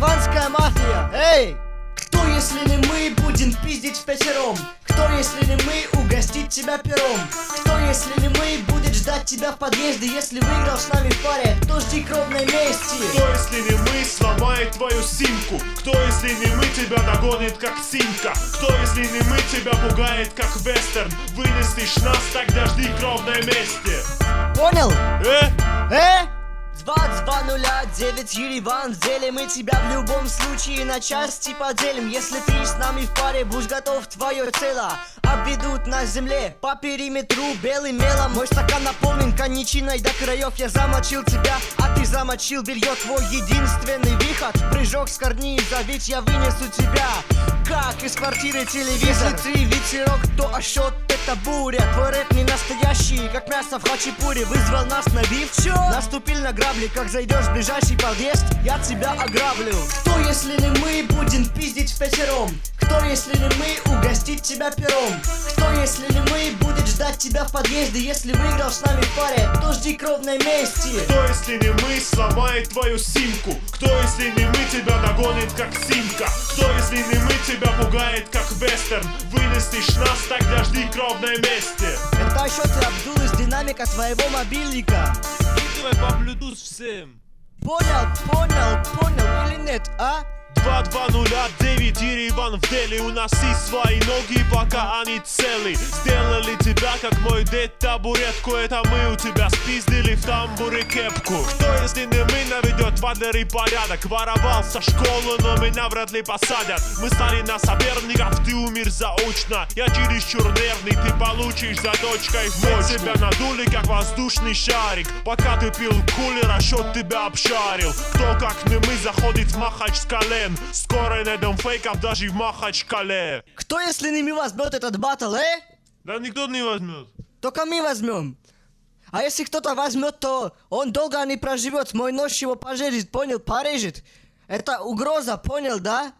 ливанская мафия. Эй! Кто, если не мы, будем пиздить в пятером? Кто, если не мы, угостить тебя пером? Кто, если не мы, будет ждать тебя в подъезде? Если выиграл с нами в паре, то жди кровной мести. Кто, если не мы, сломает твою симку? Кто, если не мы, тебя догонит, как симка? Кто, если не мы, тебя пугает, как вестерн? Вынесешь нас, тогда жди кровной мести. Понял? Э? Э? 2209 Ереван Делим мы тебя в любом случае на части поделим. Если ты с нами в паре, будь готов твое тело Обведут на земле. По периметру белым мелом Мой стакан наполнен коньячиной до краев. Я замочил тебя, а ты замочил белье. Твой единственный выход Прыжок с карниза, ведь я вынесу тебя Как из квартиры телевизор. Если ты ветерок, то ощет это буря Твой рэп не настоящий, как мясо в хачапуре Вызвал нас на биф, чё? Наступил на грабли, как зайдешь в ближайший подъезд Я тебя ограблю Кто, если не мы, будем пиздить в пятером? Кто, если не мы, угостить тебя пером? Кто, если не мы, будет ждать тебя в подъезде Если выиграл с нами в паре, то жди кровной мести Кто, если не мы, сломает твою симку? Кто, если не мы, тебя догонит, как симка? Кто, если не мы, тебя пугает, как вестерн? Вынесешь нас, тогда жди кровной мести. Это счеты Абдул из динамика твоего мобильника. Скидывай по Bluetooth всем. Понял, понял, понял или нет, а? 2209 Ереван в Дели. У нас есть свои ноги, пока они цели. Сделали тебя, как мой дед, табуретку. Это мы у тебя спиздили в тамбуре кепку. Кто, если не мы, наведет в Адлере порядок? Воровал со школы, но меня вряд ли посадят. Мы стали на соперников, ты умер заочно. Я чересчур нервный, ты получишь за дочкой в Мы тебя надули, как воздушный шарик. Пока ты пил кулер, а счет тебя обшарил. Кто, как не мы, заходит в Махачкале Скоро найдем фейков даже в Махачкале. Кто, если не мы возьмет этот батл, э? Да никто не возьмет. Только мы возьмем. А если кто-то возьмет, то он долго не проживет. Мой нож его пожарит, понял? Порежет. Это угроза, понял, да?